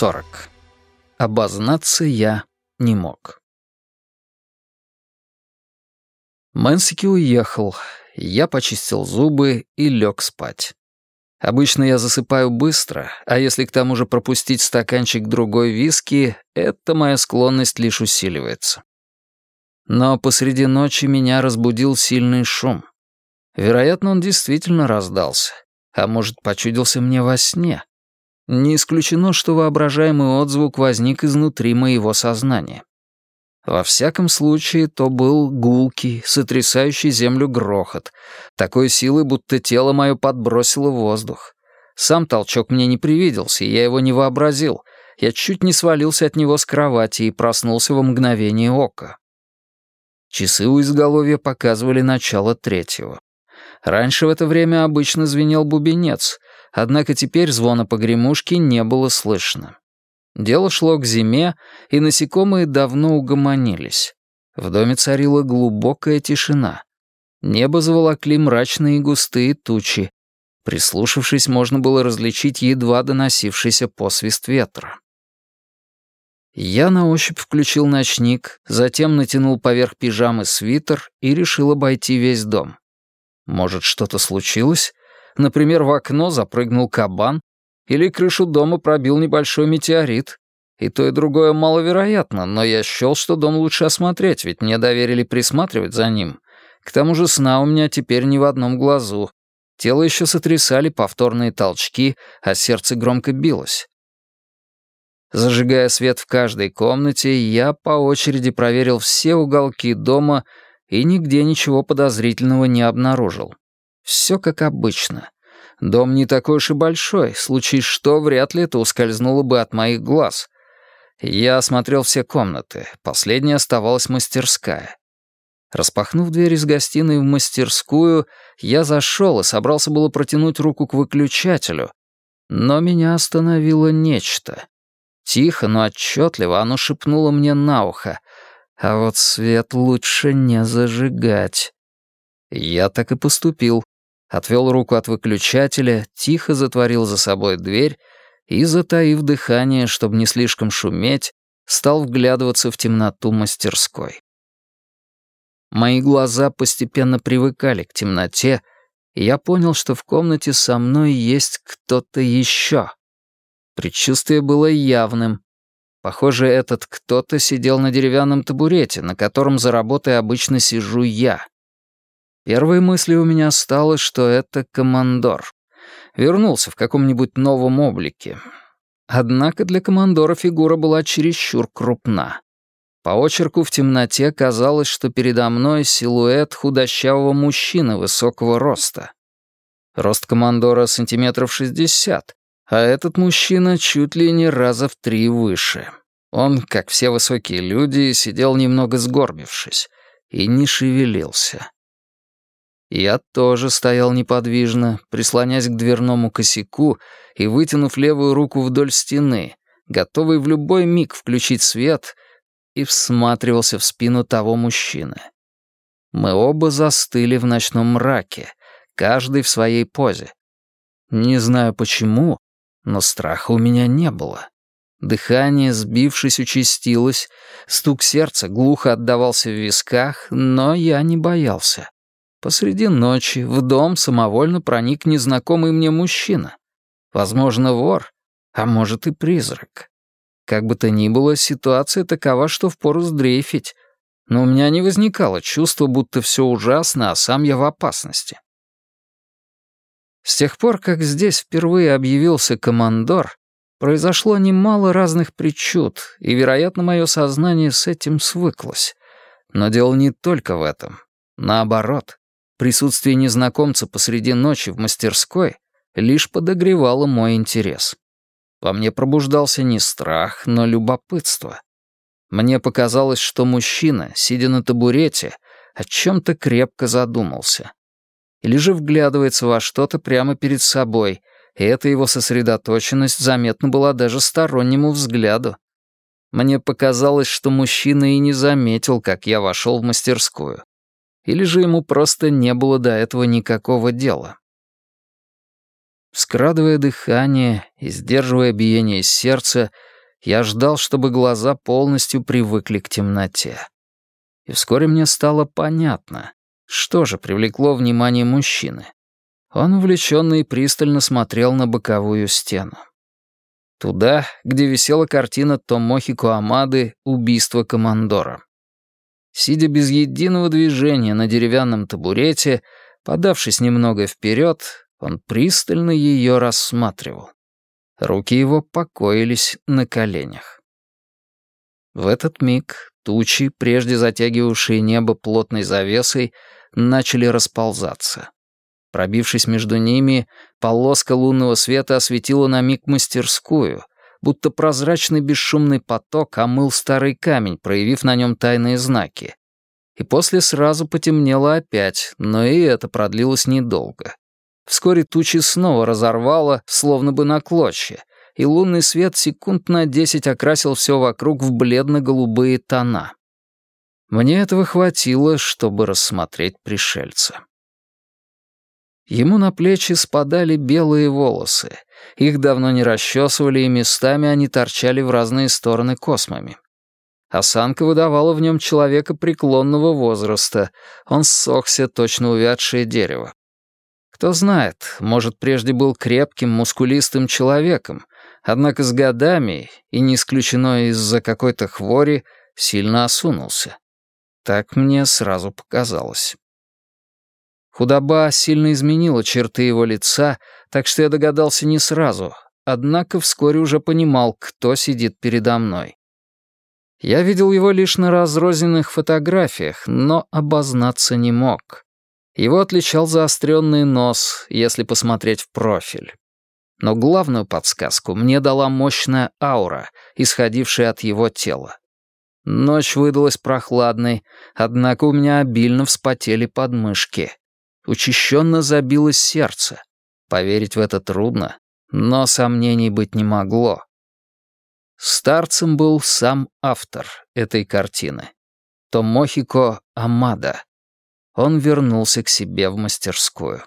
40. Обознаться я не мог. Мэнсики уехал, я почистил зубы и лег спать. Обычно я засыпаю быстро, а если к тому же пропустить стаканчик другой виски, эта моя склонность лишь усиливается. Но посреди ночи меня разбудил сильный шум. Вероятно, он действительно раздался, а может, почудился мне во сне. Не исключено, что воображаемый отзвук возник изнутри моего сознания. Во всяком случае, то был гулкий, сотрясающий землю грохот, такой силы, будто тело мое подбросило воздух. Сам толчок мне не привиделся, я его не вообразил. Я чуть не свалился от него с кровати и проснулся во мгновение ока. Часы у изголовья показывали начало третьего. Раньше в это время обычно звенел бубенец — однако теперь звона погремушки не было слышно. Дело шло к зиме, и насекомые давно угомонились. В доме царила глубокая тишина. Небо заволокли мрачные густые тучи. Прислушавшись, можно было различить едва доносившийся посвист ветра. Я на ощупь включил ночник, затем натянул поверх пижамы свитер и решил обойти весь дом. Может, что-то случилось? Например, в окно запрыгнул кабан или крышу дома пробил небольшой метеорит. И то, и другое маловероятно, но я счел, что дом лучше осмотреть, ведь мне доверили присматривать за ним. К тому же сна у меня теперь ни в одном глазу. Тело еще сотрясали повторные толчки, а сердце громко билось. Зажигая свет в каждой комнате, я по очереди проверил все уголки дома и нигде ничего подозрительного не обнаружил. Все как обычно. Дом не такой уж и большой, случись что, вряд ли это ускользнуло бы от моих глаз. Я осмотрел все комнаты, последняя оставалась мастерская. Распахнув дверь из гостиной в мастерскую, я зашел и собрался было протянуть руку к выключателю, но меня остановило нечто. Тихо, но отчетливо оно шепнуло мне на ухо, а вот свет лучше не зажигать. Я так и поступил отвел руку от выключателя, тихо затворил за собой дверь и, затаив дыхание, чтобы не слишком шуметь, стал вглядываться в темноту мастерской. Мои глаза постепенно привыкали к темноте, и я понял, что в комнате со мной есть кто-то еще. Предчувствие было явным. Похоже, этот кто-то сидел на деревянном табурете, на котором за работой обычно сижу я. Первой мыслью у меня стало, что это командор. Вернулся в каком-нибудь новом облике. Однако для командора фигура была чересчур крупна. По очерку в темноте казалось, что передо мной силуэт худощавого мужчины высокого роста. Рост командора сантиметров шестьдесят, а этот мужчина чуть ли не раза в три выше. Он, как все высокие люди, сидел немного сгорбившись и не шевелился. Я тоже стоял неподвижно, прислонясь к дверному косяку и вытянув левую руку вдоль стены, готовый в любой миг включить свет, и всматривался в спину того мужчины. Мы оба застыли в ночном мраке, каждый в своей позе. Не знаю почему, но страха у меня не было. Дыхание, сбившись, участилось, стук сердца глухо отдавался в висках, но я не боялся. Посреди ночи в дом самовольно проник незнакомый мне мужчина. Возможно, вор, а может и призрак. Как бы то ни было, ситуация такова, что впору сдрейфить. Но у меня не возникало чувства, будто все ужасно, а сам я в опасности. С тех пор, как здесь впервые объявился командор, произошло немало разных причуд, и, вероятно, мое сознание с этим свыклось. Но дело не только в этом. Наоборот, Присутствие незнакомца посреди ночи в мастерской лишь подогревало мой интерес. Во мне пробуждался не страх, но любопытство. Мне показалось, что мужчина, сидя на табурете, о чем-то крепко задумался. Или же вглядывается во что-то прямо перед собой, и эта его сосредоточенность заметна была даже стороннему взгляду. Мне показалось, что мужчина и не заметил, как я вошел в мастерскую. Или же ему просто не было до этого никакого дела. Скрадывая дыхание и сдерживая биение сердца, я ждал, чтобы глаза полностью привыкли к темноте. И вскоре мне стало понятно, что же привлекло внимание мужчины. Он увлеченно и пристально смотрел на боковую стену. Туда, где висела картина Томохи Куамады «Убийство командора». Сидя без единого движения на деревянном табурете, подавшись немного вперед, он пристально ее рассматривал. Руки его покоились на коленях. В этот миг тучи, прежде затягивавшие небо плотной завесой, начали расползаться. Пробившись между ними, полоска лунного света осветила на миг мастерскую, будто прозрачный бесшумный поток омыл старый камень, проявив на нем тайные знаки. И после сразу потемнело опять, но и это продлилось недолго. Вскоре тучи снова разорвало, словно бы на клочья, и лунный свет секунд на десять окрасил все вокруг в бледно-голубые тона. Мне этого хватило, чтобы рассмотреть пришельца. Ему на плечи спадали белые волосы. Их давно не расчесывали, и местами они торчали в разные стороны космами. Осанка выдавала в нем человека преклонного возраста. Он ссохся, точно увядшее дерево. Кто знает, может, прежде был крепким, мускулистым человеком, однако с годами, и не исключено из-за какой-то хвори, сильно осунулся. Так мне сразу показалось. Худоба сильно изменила черты его лица, так что я догадался не сразу, однако вскоре уже понимал, кто сидит передо мной. Я видел его лишь на разрозненных фотографиях, но обознаться не мог. Его отличал заостренный нос, если посмотреть в профиль. Но главную подсказку мне дала мощная аура, исходившая от его тела. Ночь выдалась прохладной, однако у меня обильно вспотели подмышки. Учащенно забилось сердце. Поверить в это трудно, но сомнений быть не могло. Старцем был сам автор этой картины. Томохико Амада. Он вернулся к себе в мастерскую.